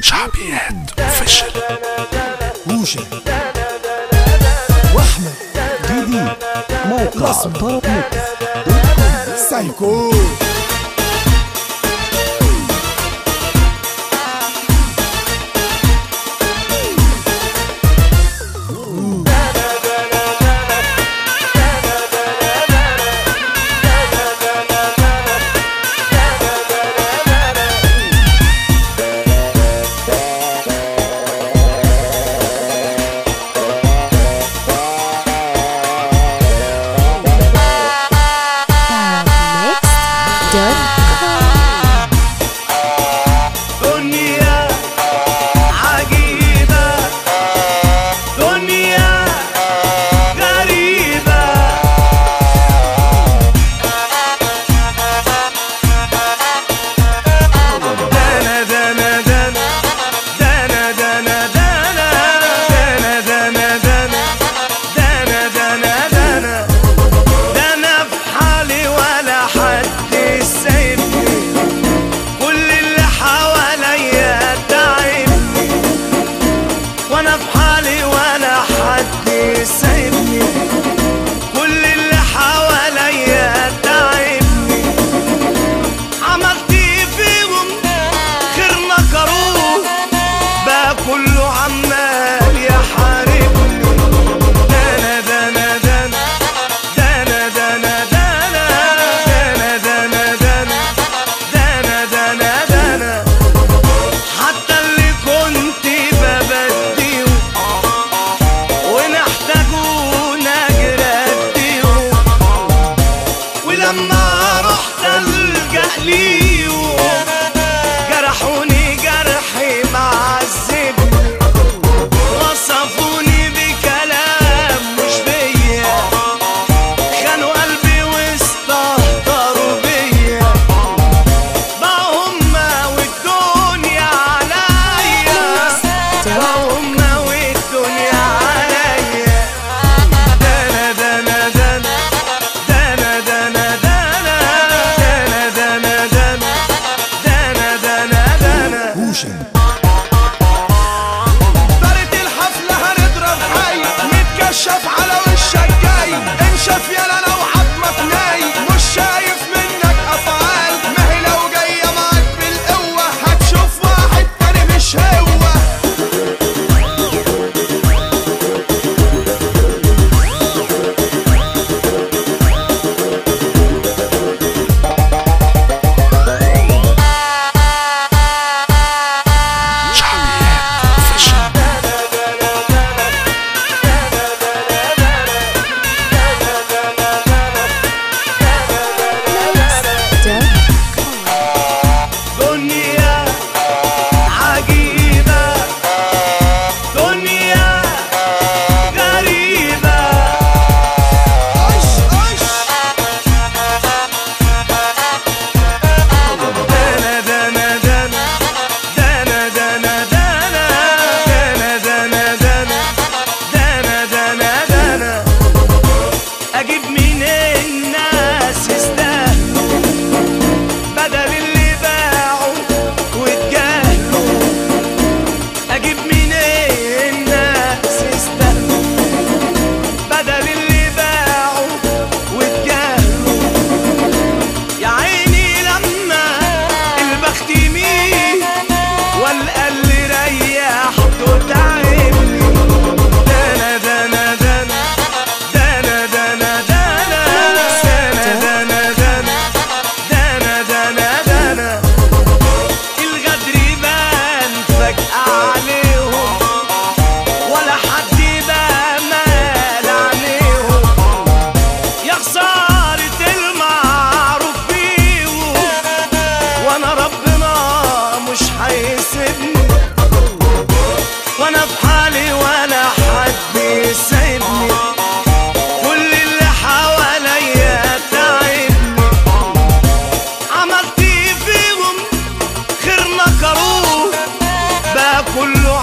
شعبيات اوفيشال موشة وحمة جديد موقع سايكو.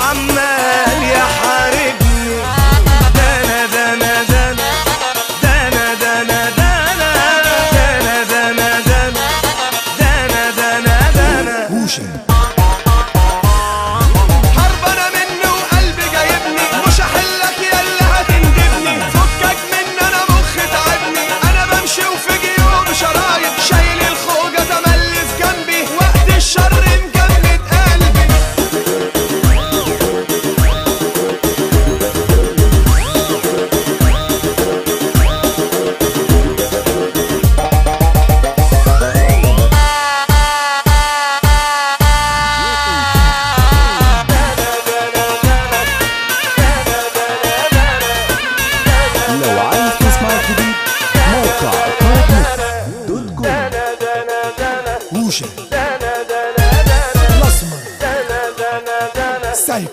وعمال يحاربني. دانا دانا دانا. دانا دانا دانا. دانا دانا دانا. دانا دانا دانا. puxa. Nossa, mano. Sai.